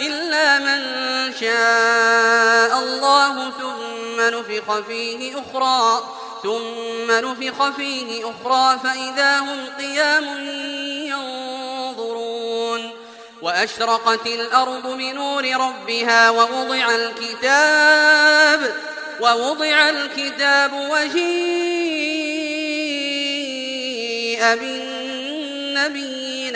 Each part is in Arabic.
إلا من شاء الله ثم نفخ فيه أخرى ثم نفخ فيه أخرى فإذا هم قيام ينظرون. وأشرقت الأرض بنور ربها ووضع الكتاب ووضع الكتاب وجيء بالنبيين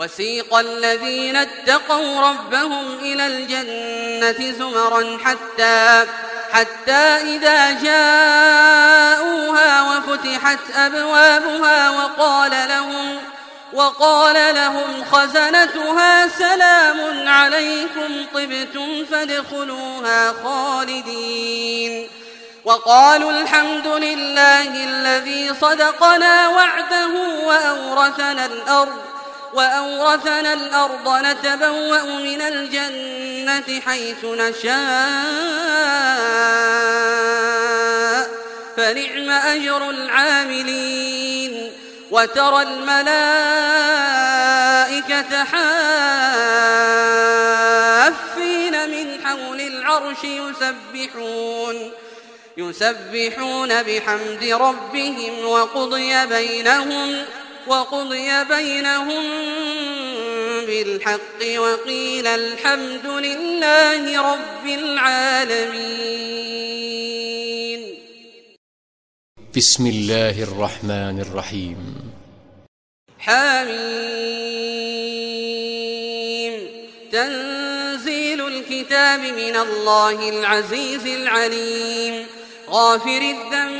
وسيق الذين اتقوا ربهم إلى الجنة زمرا حتى حتى إذا جاءوها وفتحت أبوابها وقال لهم وقال لهم خزنتها سلام عليكم طبتم فادخلوها خالدين. وقالوا الحمد لله الذي صدقنا وعده وأورثنا الأرض وأورثنا الأرض نتبوأ من الجنة حيث نشاء. فنعم أجر العاملين. وترى الملائكة حافين من حول العرش يسبحون. يسبحون بحمد ربهم وقضي بينهم وقضي بينهم بالحق وقيل الحمد لله رب العالمين. بسم الله الرحمن الرحيم. حميم. تنزيل الكتاب من الله العزيز العليم. غافر الذنب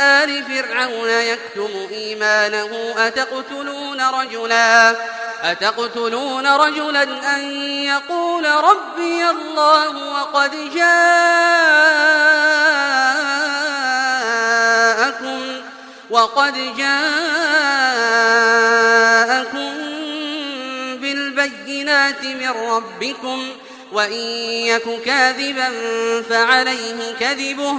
آل فرعون يكتم إيمانه أتقتلون رجلا؟ أتقتلون رجلا أن يقول ربي الله وقد جاءكم وقد جاءكم بالبينات من ربكم وإن يك كاذبا فعليه كذبه